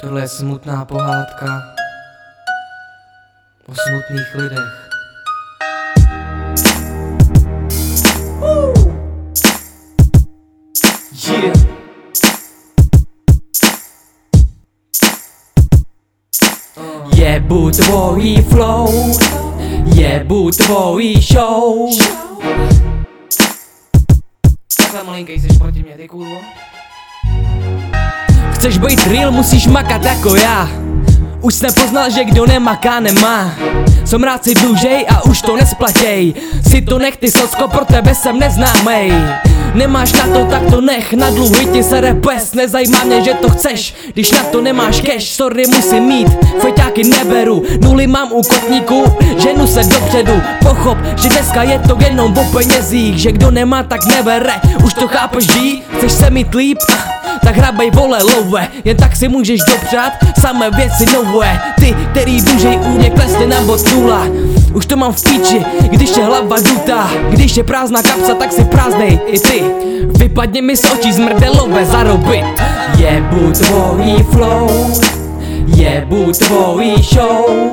Tohle je smutná pohádka o smutných lidech. Yeah. Jebu tvojí flow, jebu tvojí show. Takhle malinký jsi proti mě, ty kurvo. Chceš být real, musíš makat jako já. Už jsem poznal, že kdo nemaká, nemá. Jsem rád si dlužej a už to nesplatej. Si to nech ty socko, pro tebe jsem neznámej. Nemáš na to, tak to nech, na dluhy ti se repes Nezajímá mě, že to chceš, když na to nemáš cash. Sorry, musím mít, feťáky neberu. Nuly mám u kotníku, ženu se dopředu. Pochop, že dneska je to jenom o penězích. Že kdo nemá, tak nebere, už to chápeš, jí Chceš se mít líp? Tak hrabej vole love Jen tak si můžeš dopřát samé věci nové. Ty, který dlužej u mě klesne na bod nula. Už to mám v píči, když je hlava dutá Když je prázdná kapsa, tak si prázdnej i ty. Vypadně mi z očí zmrdelové zarobit Jebu tvojí flow Jebu tvojí show.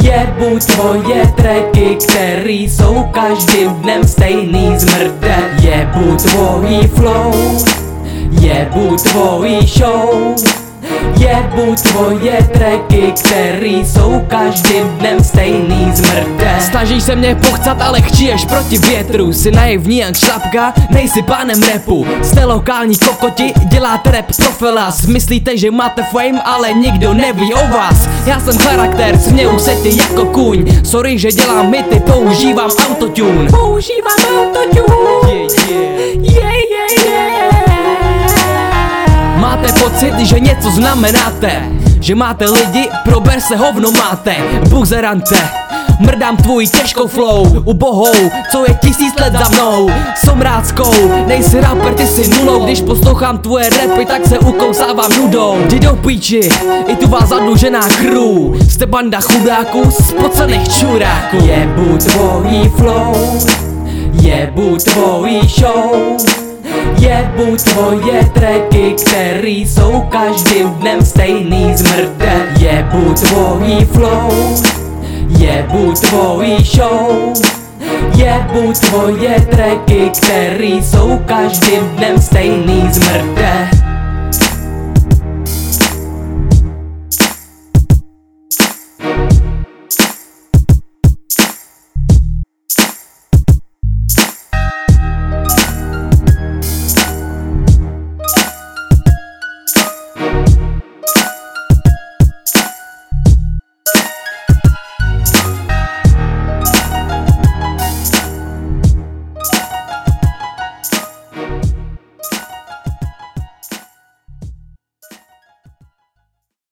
Jebu tvoje tracky, který jsou každým dnem stejný zmrde. Jebu tvojí flow Jebu tvojí show Jebu tvoje tracky, který jsou každým dnem stejný zmrde Snažíš se mě pochcat, ale chčíješ proti větru. Jsi naivní jak šlapka, nejsi pánem repu. Jste lokální kokoti, děláte rap profilas Myslíte, že máte fame, ale nikdo neví o vás. Já jsem charakter, směju se ty jako kůň. Sorry, že dělám mity, používám autotune. Používám autotune že něco znamenáte Že máte lidi, prober se hovno máte Buzerante. Mrdám tvůj těžkou flow Ubohou, co je tisíc let za mnou. Som rádskou, nejsi rapper, ty si nulou. Když poslouchám tvoje rapy, tak se ukousávám nudou. Jdi do píči, i tu vás zadlužená crew Jste banda chudáků, spocených čuráků. Jebu tvojí flow Jebu tvojí show Jebu tvoje tracky, který jsou každým dnem stejný zmrde. Jebu tvojí flow Jebu tvojí show. Jebu tvoje tracky, který jsou každým dnem stejný zmrde